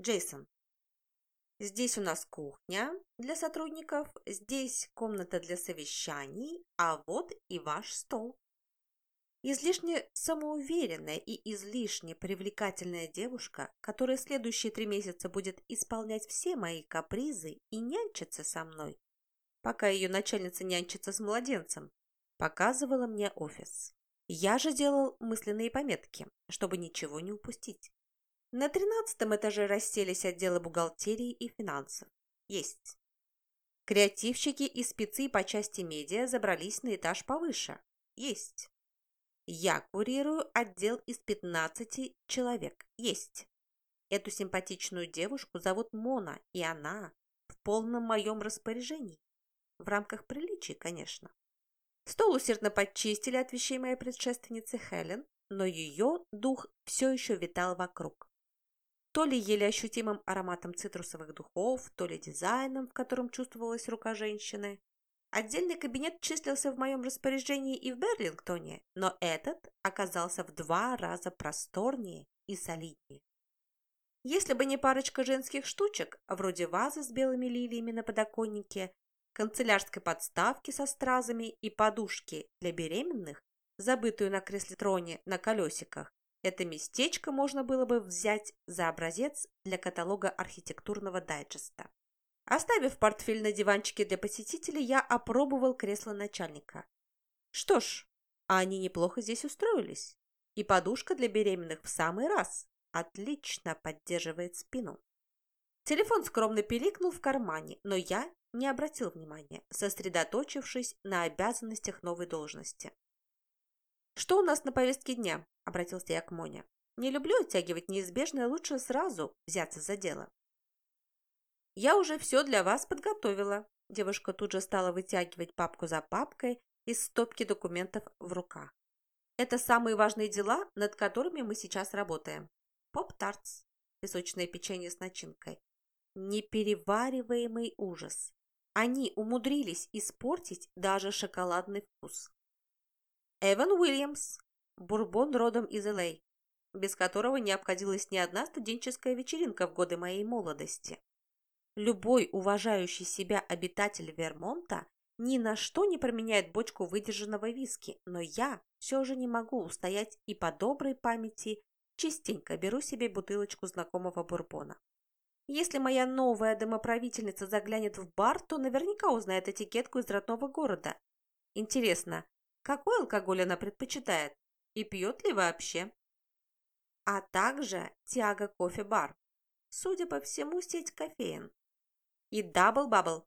Джейсон. Здесь у нас кухня для сотрудников, здесь комната для совещаний, а вот и ваш стол. Излишне самоуверенная и излишне привлекательная девушка, которая следующие три месяца будет исполнять все мои капризы и нянчиться со мной, пока ее начальница нянчится с младенцем, показывала мне офис. Я же делал мысленные пометки, чтобы ничего не упустить. На тринадцатом этаже расселись отделы бухгалтерии и финансов. Есть. Креативщики и спецы по части медиа забрались на этаж повыше. Есть. Я курирую отдел из 15 человек. Есть. Эту симпатичную девушку зовут Мона, и она в полном моем распоряжении. В рамках приличий, конечно. Стол усердно подчистили от вещей моей предшественницы Хелен, но ее дух все еще витал вокруг то ли еле ощутимым ароматом цитрусовых духов, то ли дизайном, в котором чувствовалась рука женщины. Отдельный кабинет числился в моем распоряжении и в Берлингтоне, но этот оказался в два раза просторнее и солиднее. Если бы не парочка женских штучек, вроде вазы с белыми лилиями на подоконнике, канцелярской подставки со стразами и подушки для беременных, забытую на кресле троне на колесиках, это местечко можно было бы взять за образец для каталога архитектурного дайджеста. Оставив портфель на диванчике для посетителей, я опробовал кресло начальника. Что ж, они неплохо здесь устроились. И подушка для беременных в самый раз. Отлично поддерживает спину. Телефон скромно пиликнул в кармане, но я не обратил внимания, сосредоточившись на обязанностях новой должности. «Что у нас на повестке дня?» – обратился я к Моне. «Не люблю оттягивать неизбежное, лучше сразу взяться за дело». «Я уже все для вас подготовила». Девушка тут же стала вытягивать папку за папкой из стопки документов в руках. «Это самые важные дела, над которыми мы сейчас работаем. Поп-тартс, песочное печенье с начинкой. Неперевариваемый ужас. Они умудрились испортить даже шоколадный вкус. Эван Уильямс, бурбон родом из Л.А., без которого не обходилась ни одна студенческая вечеринка в годы моей молодости. Любой уважающий себя обитатель Вермонта ни на что не променяет бочку выдержанного виски, но я все же не могу устоять и по доброй памяти частенько беру себе бутылочку знакомого бурбона. Если моя новая домоправительница заглянет в бар, то наверняка узнает этикетку из родного города. Интересно, какой алкоголь она предпочитает и пьет ли вообще. А также тяга кофе-бар. Судя по всему, сеть кофеин. И Double Bubble.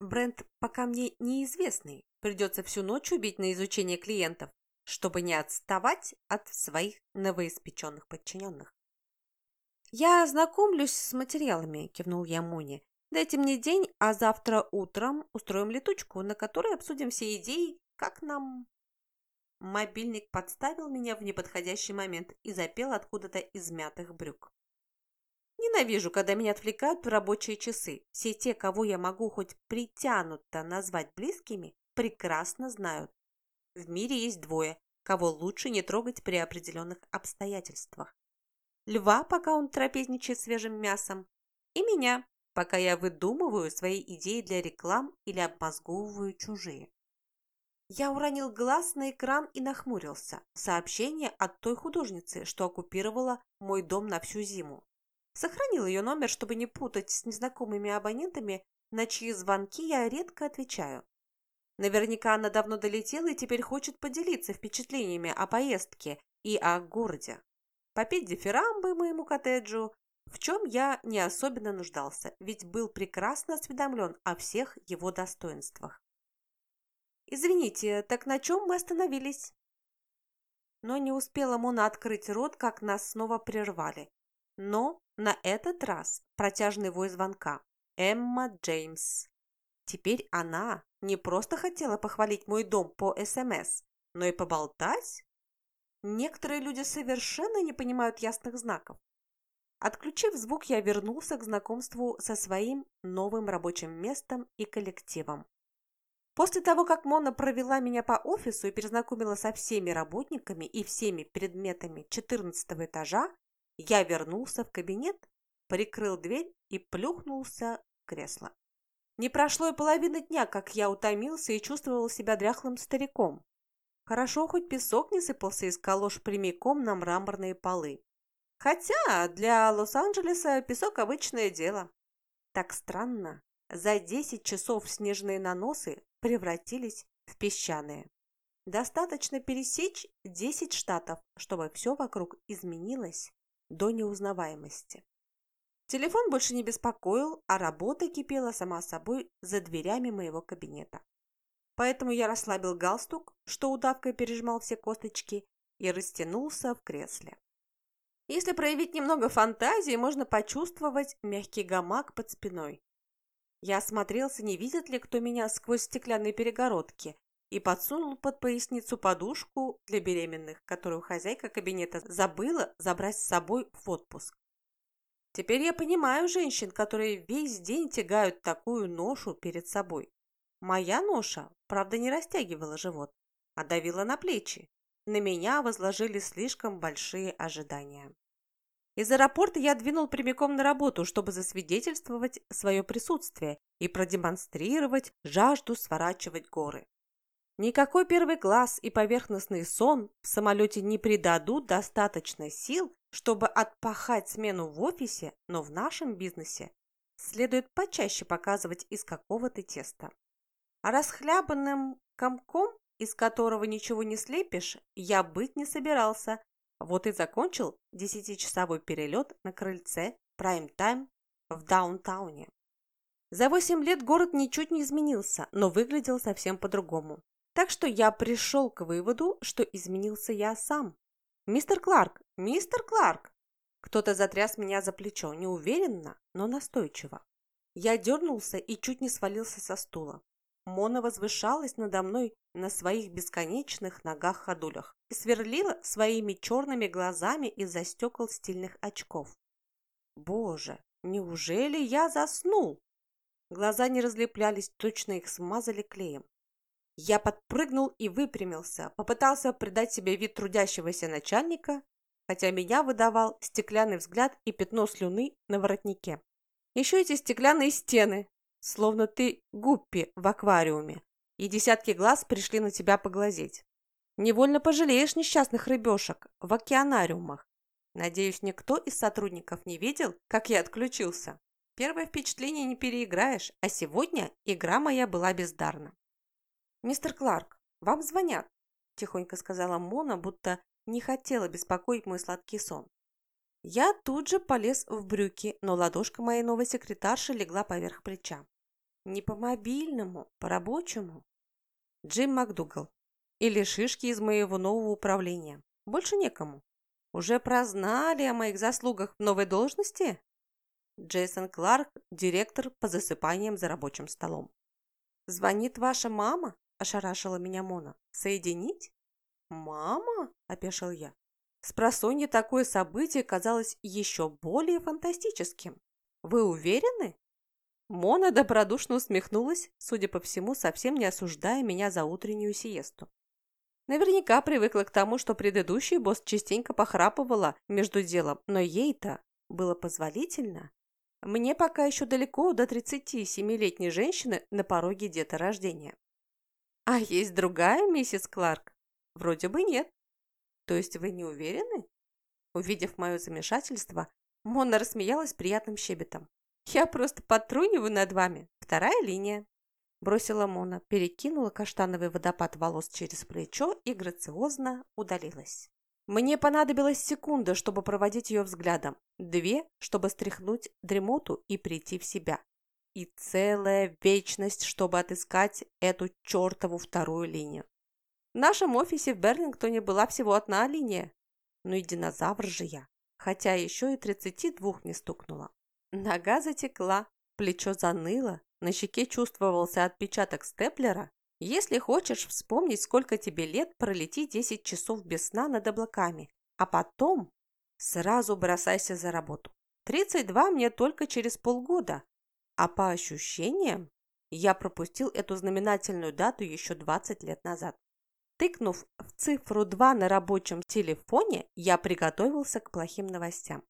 Бренд пока мне неизвестный. Придется всю ночь убить на изучение клиентов, чтобы не отставать от своих новоиспеченных подчиненных. «Я знакомлюсь с материалами», – кивнул я Моне. «Дайте мне день, а завтра утром устроим летучку, на которой обсудим все идеи как нам...» Мобильник подставил меня в неподходящий момент и запел откуда-то из мятых брюк. Ненавижу, когда меня отвлекают в рабочие часы. Все те, кого я могу хоть притянуто назвать близкими, прекрасно знают. В мире есть двое, кого лучше не трогать при определенных обстоятельствах. Льва, пока он трапезничает свежим мясом, и меня, пока я выдумываю свои идеи для реклам или обмозговываю чужие. Я уронил глаз на экран и нахмурился. Сообщение от той художницы, что оккупировала мой дом на всю зиму. Сохранил ее номер, чтобы не путать с незнакомыми абонентами, на чьи звонки я редко отвечаю. Наверняка она давно долетела и теперь хочет поделиться впечатлениями о поездке и о городе. Попить дифирамбы моему коттеджу, в чем я не особенно нуждался, ведь был прекрасно осведомлен о всех его достоинствах. «Извините, так на чем мы остановились?» Но не успела Мона открыть рот, как нас снова прервали. Но на этот раз протяжный вой звонка. Эмма Джеймс. Теперь она не просто хотела похвалить мой дом по СМС, но и поболтать? Некоторые люди совершенно не понимают ясных знаков. Отключив звук, я вернулся к знакомству со своим новым рабочим местом и коллективом. После того, как Мона провела меня по офису и перезнакомила со всеми работниками и всеми предметами 14 этажа, я вернулся в кабинет прикрыл дверь и плюхнулся в кресло. Не прошло и половины дня, как я утомился и чувствовал себя дряхлым стариком. Хорошо, хоть песок не сыпался из калош прямиком на мраморные полы. Хотя для Лос-Анджелеса песок – обычное дело. Так странно. За 10 часов снежные наносы превратились в песчаные. Достаточно пересечь 10 штатов, чтобы все вокруг изменилось до неузнаваемости. Телефон больше не беспокоил, а работа кипела сама собой за дверями моего кабинета. Поэтому я расслабил галстук, что удавкой пережимал все косточки, и растянулся в кресле. Если проявить немного фантазии, можно почувствовать мягкий гамак под спиной. Я осмотрелся, не видит ли кто меня сквозь стеклянные перегородки, и подсунул под поясницу подушку для беременных, которую хозяйка кабинета забыла забрать с собой в отпуск. Теперь я понимаю женщин, которые весь день тягают такую ношу перед собой. Моя ноша, правда, не растягивала живот, а давила на плечи. На меня возложили слишком большие ожидания. Из аэропорта я двинул прямиком на работу, чтобы засвидетельствовать свое присутствие и продемонстрировать жажду сворачивать горы. Никакой первый класс и поверхностный сон в самолете не придадут достаточно сил, чтобы отпахать смену в офисе, но в нашем бизнесе следует почаще показывать, из какого ты теста. А расхлябанным комком, из которого ничего не слепишь, я быть не собирался, вот и закончил десятичасовой перелет на крыльце прайм-тайм в даунтауне. За восемь лет город ничуть не изменился, но выглядел совсем по-другому. Так что я пришел к выводу, что изменился я сам. «Мистер Кларк! Мистер Кларк!» Кто-то затряс меня за плечо, неуверенно, но настойчиво. Я дернулся и чуть не свалился со стула. Мона возвышалась надо мной на своих бесконечных ногах-ходулях и сверлила своими черными глазами из-за стекол стильных очков. Боже, неужели я заснул? Глаза не разлеплялись, точно их смазали клеем. Я подпрыгнул и выпрямился, попытался придать себе вид трудящегося начальника, хотя меня выдавал стеклянный взгляд и пятно слюны на воротнике. Еще эти стеклянные стены, словно ты гуппи в аквариуме, и десятки глаз пришли на тебя поглазеть. Невольно пожалеешь несчастных рыбешек в океанариумах. Надеюсь, никто из сотрудников не видел, как я отключился. Первое впечатление не переиграешь, а сегодня игра моя была бездарна. «Мистер Кларк, вам звонят», – тихонько сказала Мона, будто не хотела беспокоить мой сладкий сон. Я тут же полез в брюки, но ладошка моей новой секретарши легла поверх плеча. Не по мобильному, по рабочему. Джим МакДугал. Или шишки из моего нового управления. Больше некому. Уже прознали о моих заслугах в новой должности? Джейсон Кларк, директор по засыпаниям за рабочим столом. «Звонит ваша мама?» – ошарашила меня Мона. «Соединить?» «Мама?» – опешил я. Спросонье такое событие казалось еще более фантастическим. «Вы уверены?» Мона добродушно усмехнулась, судя по всему, совсем не осуждая меня за утреннюю сиесту. Наверняка привыкла к тому, что предыдущий босс частенько похрапывала между делом, но ей-то было позволительно. Мне пока еще далеко до 37-летней женщины на пороге деторождения. А есть другая миссис Кларк? Вроде бы нет. То есть вы не уверены? Увидев мое замешательство, Мона рассмеялась приятным щебетом. «Я просто подтруниваю над вами. Вторая линия». Бросила Мона, перекинула каштановый водопад волос через плечо и грациозно удалилась. Мне понадобилась секунда, чтобы проводить ее взглядом, две, чтобы стряхнуть дремоту и прийти в себя, и целая вечность, чтобы отыскать эту чертову вторую линию. В нашем офисе в Берлингтоне была всего одна линия. Ну и динозавр же я, хотя еще и тридцати двух не стукнула. Нога затекла, плечо заныло, на щеке чувствовался отпечаток степлера. Если хочешь вспомнить, сколько тебе лет, пролети 10 часов без сна над облаками, а потом сразу бросайся за работу. 32 мне только через полгода, а по ощущениям я пропустил эту знаменательную дату еще 20 лет назад. Тыкнув в цифру 2 на рабочем телефоне, я приготовился к плохим новостям.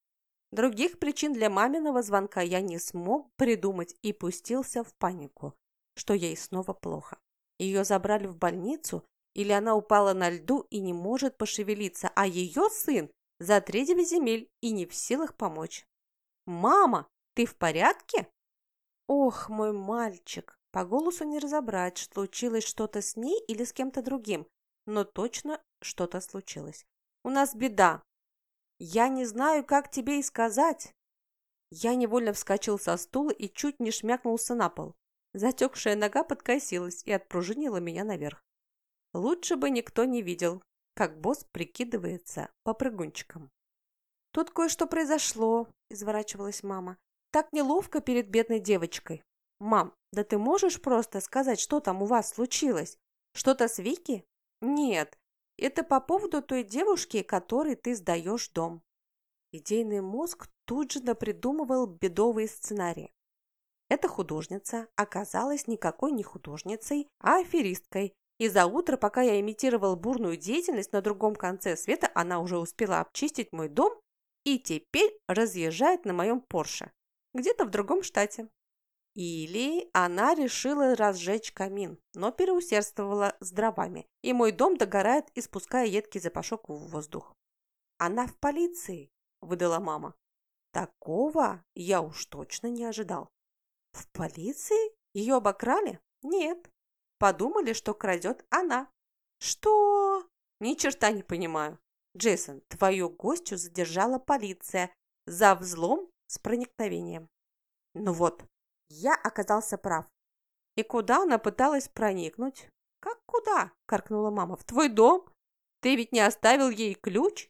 Других причин для маминого звонка я не смог придумать и пустился в панику, что ей снова плохо. Ее забрали в больницу, или она упала на льду и не может пошевелиться, а ее сын за три земель и не в силах помочь. «Мама, ты в порядке?» «Ох, мой мальчик!» По голосу не разобрать, случилось что-то с ней или с кем-то другим, но точно что-то случилось. «У нас беда. Я не знаю, как тебе и сказать». Я невольно вскочил со стула и чуть не шмякнулся на пол. Затекшая нога подкосилась и отпружинила меня наверх. Лучше бы никто не видел, как босс прикидывается попрыгунчиком. «Тут кое-что произошло», – изворачивалась мама. «Так неловко перед бедной девочкой. Мам, да ты можешь просто сказать, что там у вас случилось? Что-то с Вики?» «Нет, это по поводу той девушки, которой ты сдаешь дом». Идейный мозг тут же напридумывал бедовые сценарии. Эта художница оказалась никакой не художницей, а аферисткой, и за утро, пока я имитировал бурную деятельность на другом конце света, она уже успела обчистить мой дом и теперь разъезжает на моем Порше, где-то в другом штате. Или она решила разжечь камин, но переусердствовала с дровами, и мой дом догорает, испуская едкий запашок в воздух. «Она в полиции», – выдала мама. Такого я уж точно не ожидал. В полиции? Ее обокрали? Нет. Подумали, что крадет она. Что? Ни черта не понимаю. Джейсон, твою гостью задержала полиция за взлом с проникновением. Ну вот, я оказался прав. И куда она пыталась проникнуть? Как куда? Каркнула мама. В твой дом? Ты ведь не оставил ей ключ?